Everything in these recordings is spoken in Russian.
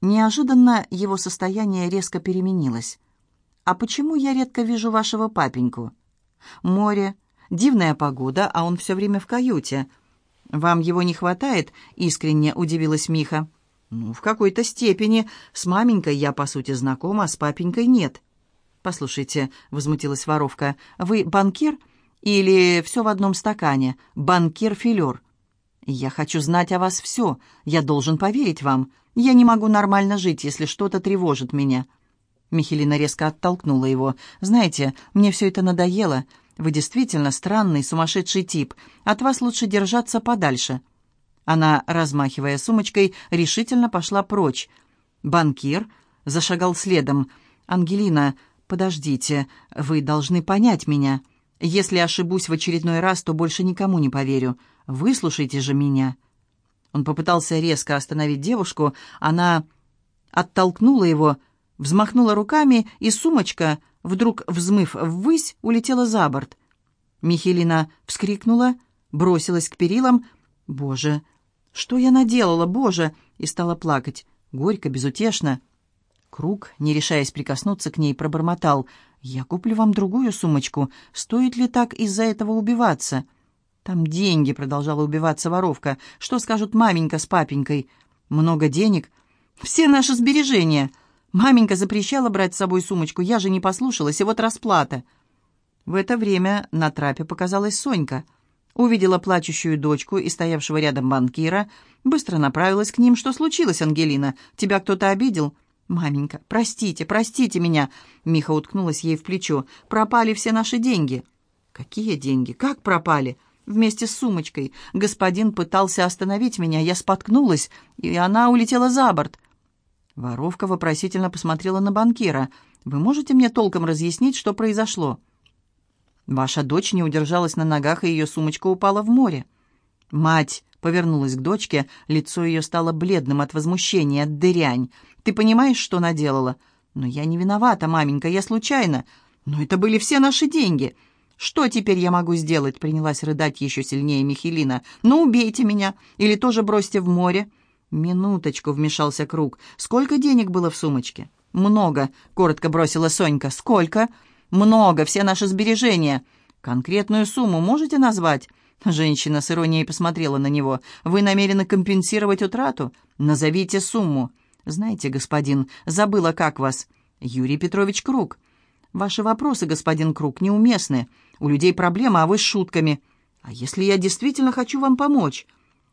Неожиданно его состояние резко переменилось. «А почему я редко вижу вашего папеньку?» «Море, дивная погода, а он все время в каюте». «Вам его не хватает?» — искренне удивилась Миха. «Ну, в какой-то степени. С маменькой я, по сути, знакома, а с папенькой нет». «Послушайте», — возмутилась воровка, — «вы банкир или все в одном стакане? Банкир-филер?» «Я хочу знать о вас все. Я должен поверить вам. Я не могу нормально жить, если что-то тревожит меня». Михелина резко оттолкнула его. «Знаете, мне все это надоело. Вы действительно странный, сумасшедший тип. От вас лучше держаться подальше». Она, размахивая сумочкой, решительно пошла прочь. Банкир зашагал следом. «Ангелина, подождите, вы должны понять меня. Если ошибусь в очередной раз, то больше никому не поверю. Выслушайте же меня». Он попытался резко остановить девушку. Она оттолкнула его, взмахнула руками, и сумочка, вдруг взмыв ввысь, улетела за борт. Михелина вскрикнула, бросилась к перилам. «Боже, что я наделала, Боже!» и стала плакать, горько, безутешно. Круг, не решаясь прикоснуться к ней, пробормотал. «Я куплю вам другую сумочку. Стоит ли так из-за этого убиваться?» «Там деньги», — продолжала убиваться воровка. «Что скажут маменька с папенькой?» «Много денег?» «Все наши сбережения!» Маменька запрещала брать с собой сумочку, я же не послушалась, и вот расплата. В это время на трапе показалась Сонька. Увидела плачущую дочку и стоявшего рядом банкира, быстро направилась к ним. «Что случилось, Ангелина? Тебя кто-то обидел?» «Маменька, простите, простите меня!» Миха уткнулась ей в плечо. «Пропали все наши деньги». «Какие деньги? Как пропали?» «Вместе с сумочкой. Господин пытался остановить меня, я споткнулась, и она улетела за борт. Воровка вопросительно посмотрела на банкира. «Вы можете мне толком разъяснить, что произошло?» «Ваша дочь не удержалась на ногах, и ее сумочка упала в море». Мать повернулась к дочке, лицо ее стало бледным от возмущения. «Дырянь! Ты понимаешь, что наделала?» «Но я не виновата, маменька, я случайно. Но это были все наши деньги!» «Что теперь я могу сделать?» — принялась рыдать еще сильнее Михелина. «Ну, убейте меня! Или тоже бросьте в море!» «Минуточку», — вмешался Круг. «Сколько денег было в сумочке?» «Много», — коротко бросила Сонька. «Сколько?» «Много, все наши сбережения». «Конкретную сумму можете назвать?» Женщина с иронией посмотрела на него. «Вы намерены компенсировать утрату? Назовите сумму». «Знаете, господин, забыла, как вас». «Юрий Петрович Круг». «Ваши вопросы, господин Круг, неуместны. У людей проблема, а вы с шутками». «А если я действительно хочу вам помочь?»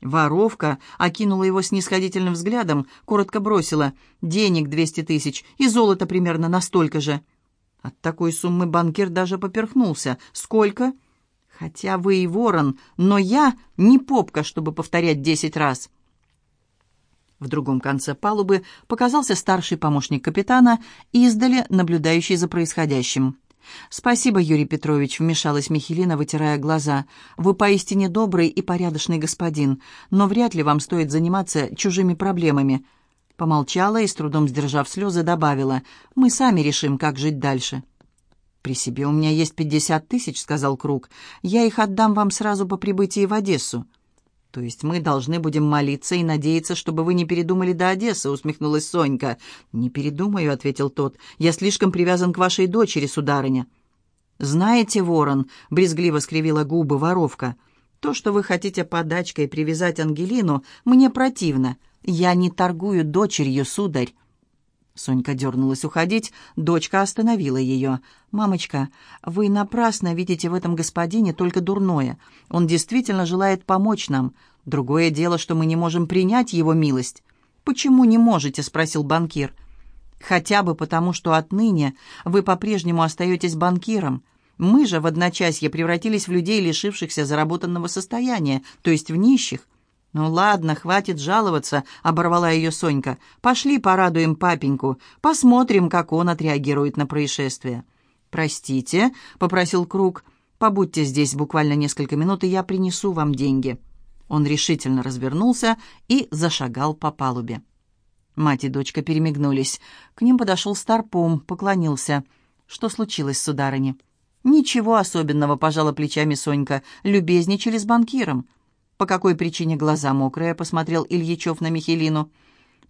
Воровка окинула его снисходительным взглядом, коротко бросила «денег двести тысяч и золото примерно настолько же». От такой суммы банкир даже поперхнулся. «Сколько?» «Хотя вы и ворон, но я не попка, чтобы повторять десять раз». В другом конце палубы показался старший помощник капитана, издали наблюдающий за происходящим. «Спасибо, Юрий Петрович», — вмешалась Михелина, вытирая глаза. «Вы поистине добрый и порядочный господин, но вряд ли вам стоит заниматься чужими проблемами». Помолчала и, с трудом сдержав слезы, добавила. «Мы сами решим, как жить дальше». «При себе у меня есть пятьдесят тысяч», — сказал Круг. «Я их отдам вам сразу по прибытии в Одессу». «То есть мы должны будем молиться и надеяться, чтобы вы не передумали до Одессы», — усмехнулась Сонька. «Не передумаю», — ответил тот. «Я слишком привязан к вашей дочери, сударыня». «Знаете, ворон», — брезгливо скривила губы воровка, «то, что вы хотите подачкой привязать Ангелину, мне противно. Я не торгую дочерью, сударь». Сонька дернулась уходить, дочка остановила ее. «Мамочка, вы напрасно видите в этом господине только дурное. Он действительно желает помочь нам. Другое дело, что мы не можем принять его милость». «Почему не можете?» — спросил банкир. «Хотя бы потому, что отныне вы по-прежнему остаетесь банкиром. Мы же в одночасье превратились в людей, лишившихся заработанного состояния, то есть в нищих. «Ну ладно, хватит жаловаться», — оборвала ее Сонька. «Пошли порадуем папеньку, посмотрим, как он отреагирует на происшествие». «Простите», — попросил Круг, — «побудьте здесь буквально несколько минут, и я принесу вам деньги». Он решительно развернулся и зашагал по палубе. Мать и дочка перемигнулись. К ним подошел Старпом, поклонился. «Что случилось, сударыня?» «Ничего особенного», — пожала плечами Сонька. «Любезничали с банкиром». «По какой причине глаза мокрые?» — посмотрел Ильичев на Михелину.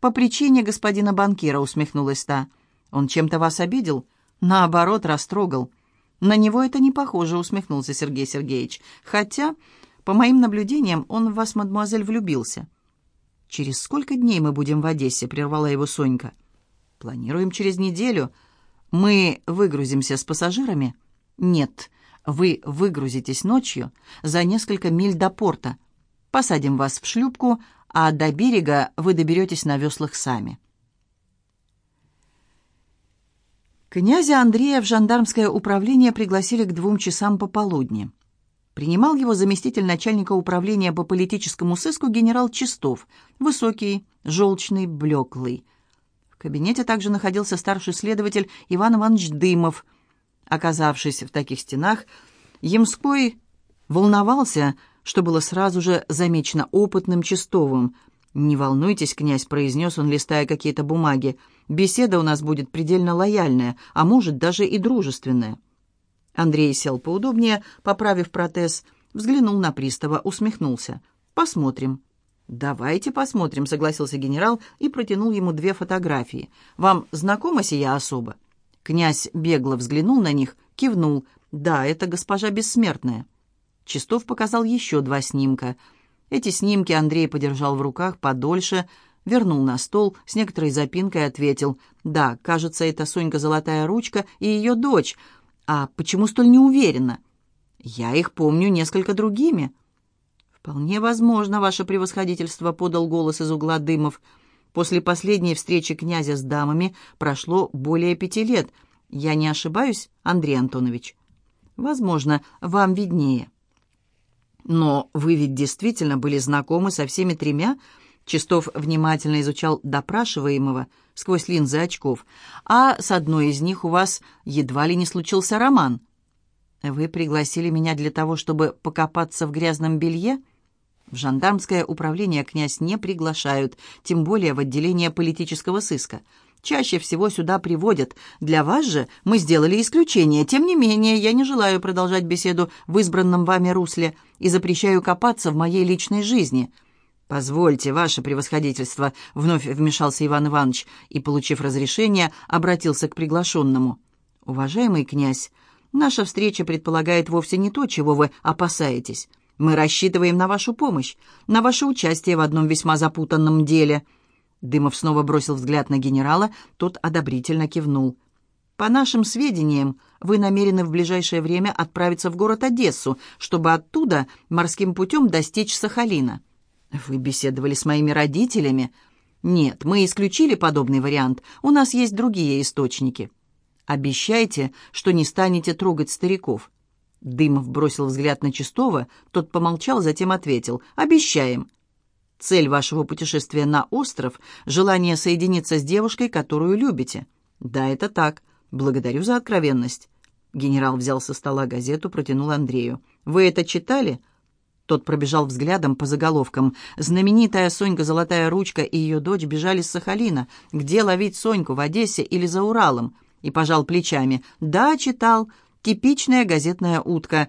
«По причине господина банкира», — усмехнулась та. «Он чем-то вас обидел?» «Наоборот, растрогал». «На него это не похоже», — усмехнулся Сергей Сергеевич. «Хотя, по моим наблюдениям, он в вас, мадемуазель, влюбился». «Через сколько дней мы будем в Одессе?» — прервала его Сонька. «Планируем через неделю. Мы выгрузимся с пассажирами?» «Нет, вы выгрузитесь ночью за несколько миль до порта. Посадим вас в шлюпку, а до берега вы доберетесь на веслах сами». Князя Андрея в жандармское управление пригласили к двум часам пополудни. Принимал его заместитель начальника управления по политическому сыску генерал Чистов, высокий, желчный, блеклый. В кабинете также находился старший следователь Иван Иванович Дымов. Оказавшись в таких стенах, Ямской волновался, что было сразу же замечено опытным Чистовым. «Не волнуйтесь, князь», — произнес он, листая какие-то бумаги. «Беседа у нас будет предельно лояльная, а может, даже и дружественная». Андрей сел поудобнее, поправив протез, взглянул на пристава, усмехнулся. «Посмотрим». «Давайте посмотрим», — согласился генерал и протянул ему две фотографии. «Вам знакома сия особа?» Князь бегло взглянул на них, кивнул. «Да, это госпожа Бессмертная». Чистов показал еще два снимка. Эти снимки Андрей подержал в руках подольше, вернул на стол, с некоторой запинкой ответил. «Да, кажется, это Сонька Золотая Ручка и ее дочь. А почему столь неуверенно? Я их помню несколько другими». «Вполне возможно, ваше превосходительство», — подал голос из угла дымов. «После последней встречи князя с дамами прошло более пяти лет. Я не ошибаюсь, Андрей Антонович?» «Возможно, вам виднее». «Но вы ведь действительно были знакомы со всеми тремя?» Чистов внимательно изучал допрашиваемого сквозь линзы очков. «А с одной из них у вас едва ли не случился роман?» «Вы пригласили меня для того, чтобы покопаться в грязном белье?» В жандармское управление князь не приглашают, тем более в отделение политического сыска. Чаще всего сюда приводят. Для вас же мы сделали исключение. Тем не менее, я не желаю продолжать беседу в избранном вами русле и запрещаю копаться в моей личной жизни». «Позвольте, ваше превосходительство», — вновь вмешался Иван Иванович и, получив разрешение, обратился к приглашенному. «Уважаемый князь, наша встреча предполагает вовсе не то, чего вы опасаетесь. Мы рассчитываем на вашу помощь, на ваше участие в одном весьма запутанном деле». Дымов снова бросил взгляд на генерала, тот одобрительно кивнул. «По нашим сведениям, вы намерены в ближайшее время отправиться в город Одессу, чтобы оттуда морским путем достичь Сахалина». «Вы беседовали с моими родителями?» «Нет, мы исключили подобный вариант. У нас есть другие источники». «Обещайте, что не станете трогать стариков». Дымов бросил взгляд на Чистова, тот помолчал, затем ответил «Обещаем». Цель вашего путешествия на остров — желание соединиться с девушкой, которую любите. Да, это так. Благодарю за откровенность. Генерал взял со стола газету, протянул Андрею. Вы это читали? Тот пробежал взглядом по заголовкам. Знаменитая Сонька Золотая Ручка и ее дочь бежали с Сахалина. Где ловить Соньку, в Одессе или за Уралом? И пожал плечами. Да, читал. Типичная газетная утка.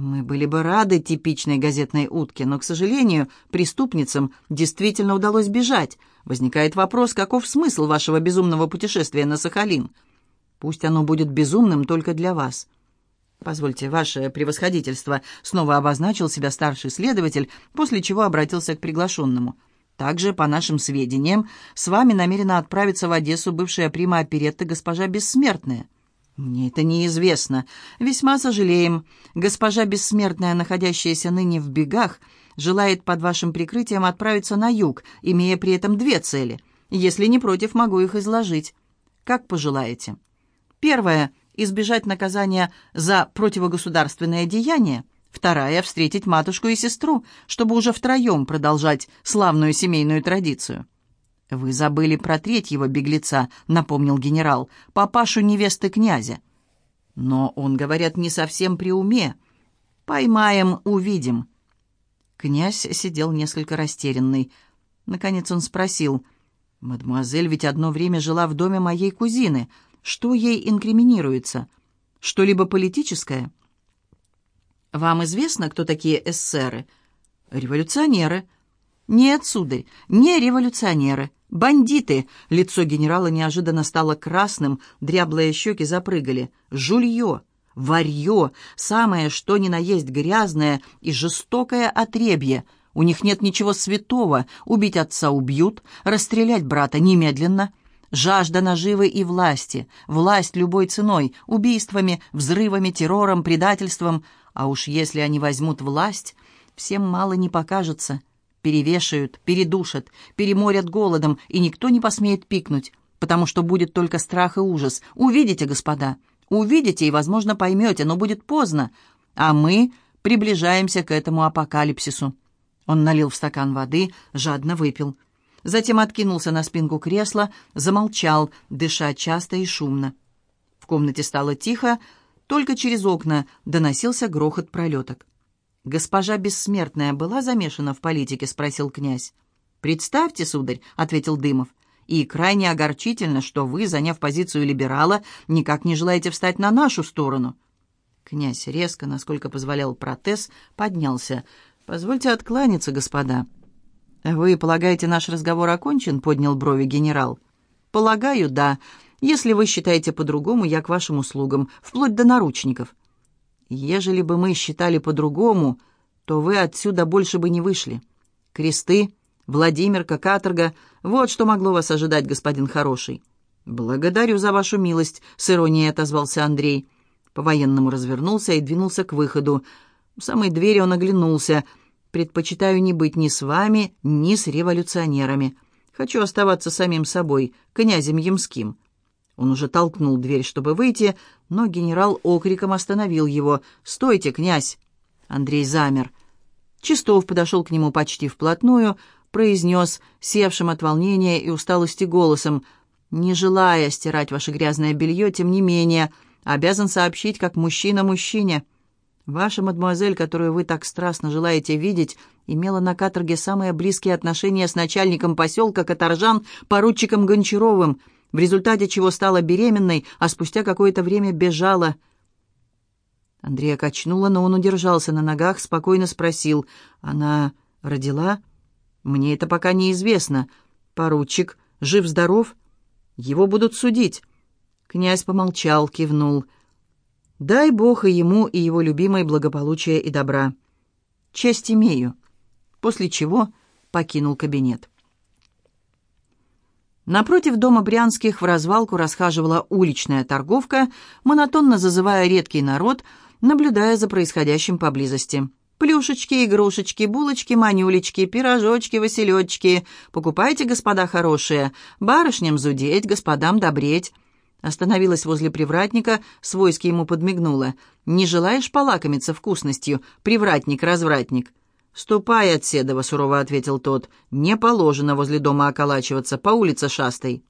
Мы были бы рады типичной газетной утке, но, к сожалению, преступницам действительно удалось бежать. Возникает вопрос, каков смысл вашего безумного путешествия на Сахалин? Пусть оно будет безумным только для вас. Позвольте, ваше превосходительство, снова обозначил себя старший следователь, после чего обратился к приглашенному. Также, по нашим сведениям, с вами намерена отправиться в Одессу бывшая прима оперетты госпожа Бессмертная. «Мне это неизвестно. Весьма сожалеем. Госпожа Бессмертная, находящаяся ныне в бегах, желает под вашим прикрытием отправиться на юг, имея при этом две цели. Если не против, могу их изложить. Как пожелаете. Первое — избежать наказания за противогосударственное деяние. Вторая — встретить матушку и сестру, чтобы уже втроем продолжать славную семейную традицию». «Вы забыли про третьего беглеца», — напомнил генерал, — «папашу невесты князя». «Но он, говорят, не совсем при уме. Поймаем, увидим». Князь сидел несколько растерянный. Наконец он спросил, «Мадемуазель ведь одно время жила в доме моей кузины. Что ей инкриминируется? Что-либо политическое?» «Вам известно, кто такие эсеры?» «Революционеры». «Нет, сударь, не революционеры». «Бандиты!» — лицо генерала неожиданно стало красным, дряблые щеки запрыгали. «Жулье! Варье! Самое что ни на есть грязное и жестокое отребье! У них нет ничего святого. Убить отца убьют, расстрелять брата немедленно. Жажда наживы и власти, власть любой ценой, убийствами, взрывами, террором, предательством. А уж если они возьмут власть, всем мало не покажется. Перевешают, передушат, переморят голодом, и никто не посмеет пикнуть, потому что будет только страх и ужас. Увидите, господа, увидите и, возможно, поймете, но будет поздно. А мы приближаемся к этому апокалипсису. Он налил в стакан воды, жадно выпил. Затем откинулся на спинку кресла, замолчал, дыша часто и шумно. В комнате стало тихо, только через окна доносился грохот пролеток. «Госпожа Бессмертная была замешана в политике?» — спросил князь. «Представьте, сударь», — ответил Дымов, «и крайне огорчительно, что вы, заняв позицию либерала, никак не желаете встать на нашу сторону». Князь резко, насколько позволял протез, поднялся — «Позвольте откланяться, господа». «Вы полагаете, наш разговор окончен?» — поднял брови генерал. «Полагаю, да. Если вы считаете по-другому, я к вашим услугам, вплоть до наручников». «Ежели бы мы считали по-другому, то вы отсюда больше бы не вышли. Кресты, Владимирка, каторга — вот что могло вас ожидать, господин хороший». «Благодарю за вашу милость», — с иронией отозвался Андрей. По-военному развернулся и двинулся к выходу. У самой двери он оглянулся — Предпочитаю не быть ни с вами, ни с революционерами. Хочу оставаться самим собой, князем Ямским». Он уже толкнул дверь, чтобы выйти, но генерал окриком остановил его. «Стойте, князь!» Андрей замер. Чистов подошел к нему почти вплотную, произнес, севшим от волнения и усталости голосом, «Не желая стирать ваше грязное белье, тем не менее, обязан сообщить, как мужчина мужчине». Ваша мадемуазель, которую вы так страстно желаете видеть, имела на каторге самые близкие отношения с начальником поселка Каторжан, поручиком Гончаровым, в результате чего стала беременной, а спустя какое-то время бежала. Андрея качнула, но он удержался на ногах, спокойно спросил. «Она родила?» «Мне это пока неизвестно. Поручик жив-здоров? Его будут судить». Князь помолчал, кивнул. Дай Бог и ему, и его любимой благополучия и добра. Честь имею. После чего покинул кабинет. Напротив дома Брянских в развалку расхаживала уличная торговка, монотонно зазывая редкий народ, наблюдая за происходящим поблизости. Плюшечки, игрушечки, булочки, манюлечки, пирожочки, василечки. Покупайте, господа хорошие. Барышням зудеть, господам добреть. Остановилась возле привратника, свойски ему подмигнула. «Не желаешь полакомиться вкусностью, привратник-развратник?» «Ступай от Седова», — сурово ответил тот. «Не положено возле дома околачиваться, по улице шастай».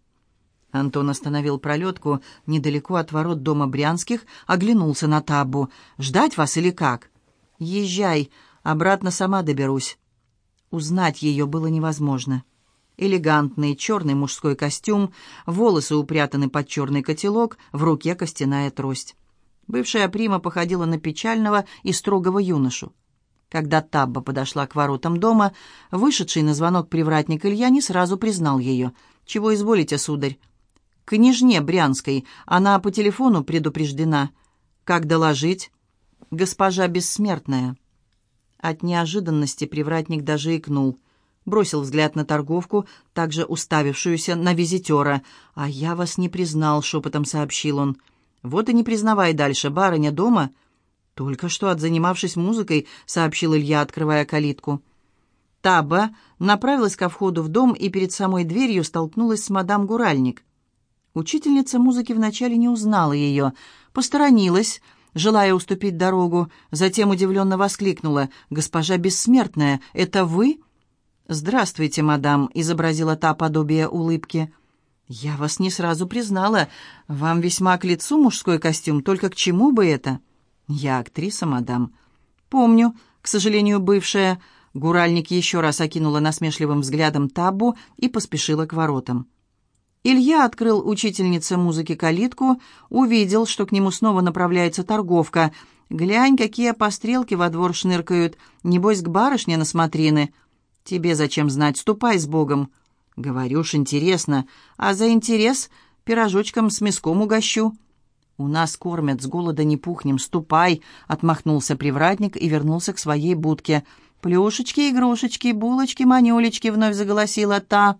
Антон остановил пролетку недалеко от ворот дома Брянских, оглянулся на табу. «Ждать вас или как?» «Езжай, обратно сама доберусь». Узнать ее было невозможно элегантный черный мужской костюм, волосы упрятаны под черный котелок, в руке костяная трость. Бывшая прима походила на печального и строгого юношу. Когда Табба подошла к воротам дома, вышедший на звонок привратник Илья не сразу признал ее. «Чего изволите, сударь?» «Княжне Брянской. Она по телефону предупреждена. Как доложить?» «Госпожа бессмертная». От неожиданности привратник даже икнул – бросил взгляд на торговку, также уставившуюся на визитера. «А я вас не признал», — шепотом сообщил он. «Вот и не признавай дальше, барыня дома?» «Только что, отзанимавшись музыкой», — сообщил Илья, открывая калитку. Таба направилась ко входу в дом и перед самой дверью столкнулась с мадам Гуральник. Учительница музыки вначале не узнала ее, посторонилась, желая уступить дорогу, затем удивленно воскликнула. «Госпожа Бессмертная, это вы?» «Здравствуйте, мадам», — изобразила та подобие улыбки. «Я вас не сразу признала. Вам весьма к лицу мужской костюм, только к чему бы это?» «Я актриса, мадам». «Помню, к сожалению, бывшая». Гуральник еще раз окинула насмешливым взглядом табу и поспешила к воротам. Илья открыл учительнице музыки калитку, увидел, что к нему снова направляется торговка. «Глянь, какие пострелки во двор шныркают. Небось, к барышне на смотрины». «Тебе зачем знать? Ступай с Богом!» «Говорю ж, интересно, а за интерес пирожочком с мяском угощу». «У нас кормят, с голода не пухнем, ступай!» — отмахнулся привратник и вернулся к своей будке. «Плюшечки, игрушечки, булочки, манюлечки!» — вновь заголосила та.